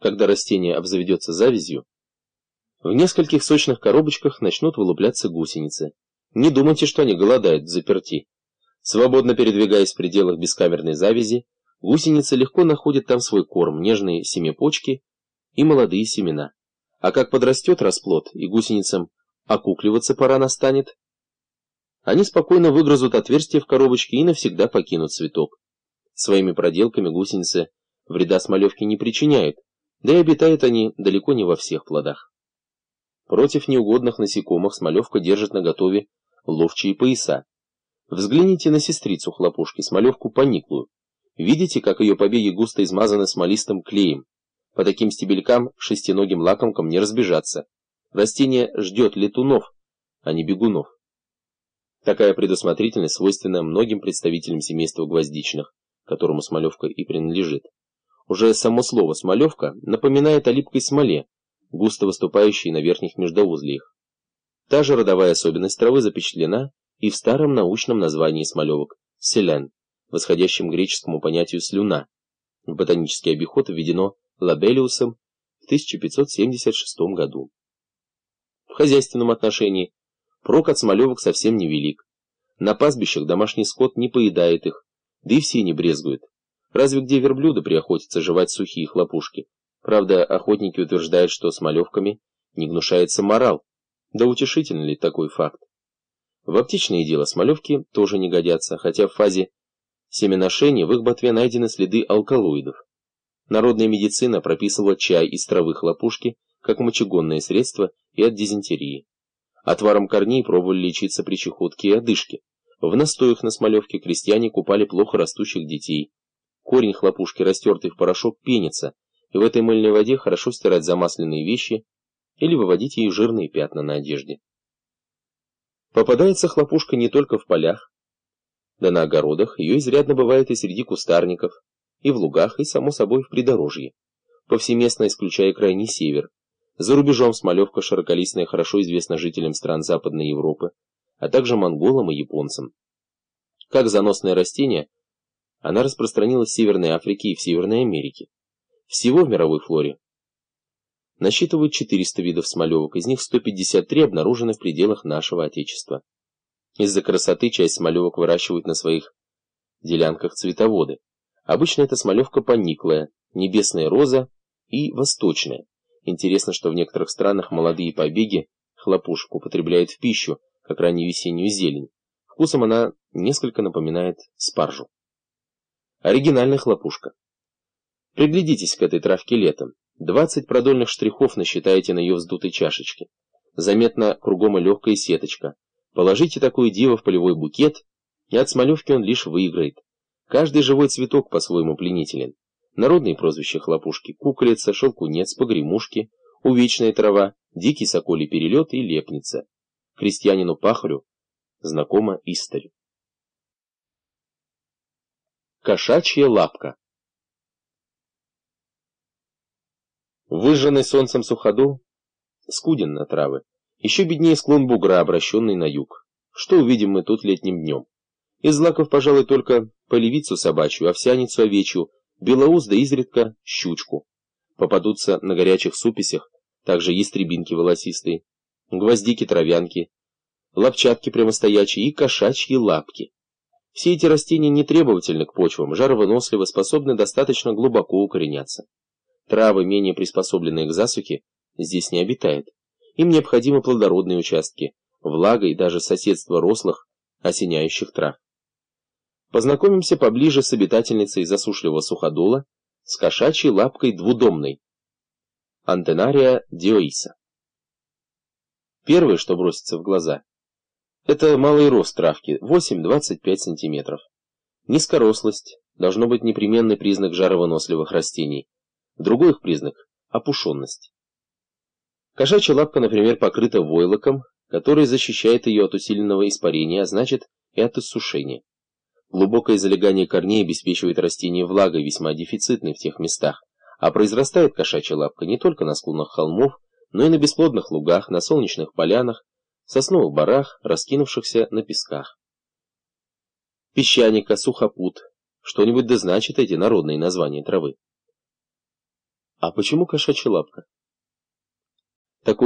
когда растение обзаведется завязью, в нескольких сочных коробочках начнут вылупляться гусеницы. Не думайте, что они голодают в заперти. Свободно передвигаясь в пределах бескамерной завязи, гусеница легко находит там свой корм, нежные семяпочки и молодые семена. А как подрастет расплод и гусеницам окукливаться пора настанет, они спокойно выгрызут отверстие в коробочке и навсегда покинут цветок. Своими проделками гусеницы вреда смолевки не причиняют, да и обитают они далеко не во всех плодах. Против неугодных насекомых смолевка держит наготове ловчие пояса. Взгляните на сестрицу хлопушки, смолевку пониклую. Видите, как ее побеги густо измазаны смолистым клеем? По таким стебелькам шестиногим лакомкам не разбежаться. Растение ждет летунов, а не бегунов. Такая предусмотрительность свойственна многим представителям семейства гвоздичных, которому смолевка и принадлежит. Уже само слово «смолевка» напоминает о липкой смоле, густо выступающей на верхних междоузлиях. Та же родовая особенность травы запечатлена и в старом научном названии смолевок – селен, восходящем к греческому понятию «слюна». В ботанический обиход введено лабелиусом в 1576 году. В хозяйственном отношении прок от смолевок совсем невелик. На пастбищах домашний скот не поедает их, да и все не брезгуют. Разве где верблюда приохотятся жевать сухие хлопушки. Правда, охотники утверждают, что с малевками не гнушается морал. Да утешительно ли такой факт? В аптечное дело смолевки тоже не годятся, хотя в фазе семеношения в их ботве найдены следы алкалоидов. Народная медицина прописывала чай из травы хлопушки как мочегонное средство и от дизентерии. Отваром корней пробовали лечиться при чехотке и одышке. В настоях на смолевке крестьяне купали плохо растущих детей. Корень хлопушки, растертый в порошок, пенится, и в этой мыльной воде хорошо стирать замасленные вещи или выводить ей жирные пятна на одежде. Попадается хлопушка не только в полях, да на огородах, ее изрядно бывает и среди кустарников, и в лугах, и, само собой, в придорожье, повсеместно исключая крайний север. За рубежом смолевка широколистная хорошо известна жителям стран Западной Европы, а также монголам и японцам. Как заносное растение, она распространилась в Северной Африке и в Северной Америке. Всего в мировой флоре насчитывают 400 видов смолевок, из них 153 обнаружены в пределах нашего Отечества. Из-за красоты часть смолевок выращивают на своих делянках цветоводы. Обычно это смолевка пониклая, небесная роза и восточная. Интересно, что в некоторых странах молодые побеги хлопушек употребляют в пищу, как раннюю весеннюю зелень. Вкусом она несколько напоминает спаржу. Оригинальная хлопушка. Приглядитесь к этой травке летом. 20 продольных штрихов насчитаете на ее вздутой чашечке. Заметно кругом и легкая сеточка. Положите такое диво в полевой букет, и от смолевки он лишь выиграет. Каждый живой цветок по-своему пленителен. Народные прозвища хлопушки – куколица, шелкунец, погремушки, увечная трава, дикий соколий перелет и лепница. Крестьянину-пахарю знакома история. Кошачья лапка Выжженный солнцем суходол скуден на травы. Еще беднее склон бугра, обращенный на юг. Что увидим мы тут летним днем? Из злаков, пожалуй, только полевицу собачью, овсяницу овечью, белоуз да изредка щучку. Попадутся на горячих суписях также ястребинки волосистые, гвоздики-травянки, лапчатки прямостоячие и кошачьи лапки. Все эти растения не требовательны к почвам, жаровыносливы, способны достаточно глубоко укореняться. Травы, менее приспособленные к засухе, здесь не обитают. Им необходимы плодородные участки, влага и даже соседство рослых, осеняющих трав. Познакомимся поближе с обитательницей засушливого суходола, с кошачьей лапкой двудомной. Антенария диоиса. Первое, что бросится в глаза, это малый рост травки, 8-25 см. Низкорослость должно быть непременный признак жаровыносливых растений. Другой их признак – опушенность. Кошачья лапка, например, покрыта войлоком, который защищает ее от усиленного испарения, а значит и от иссушения. Глубокое залегание корней обеспечивает растение влагой, весьма дефицитной в тех местах, а произрастает кошачья лапка не только на склонах холмов, но и на бесплодных лугах, на солнечных полянах, сосновых барах, раскинувшихся на песках. Песчаника, сухопут, что-нибудь да значит эти народные названия травы. А почему кошачья лапка?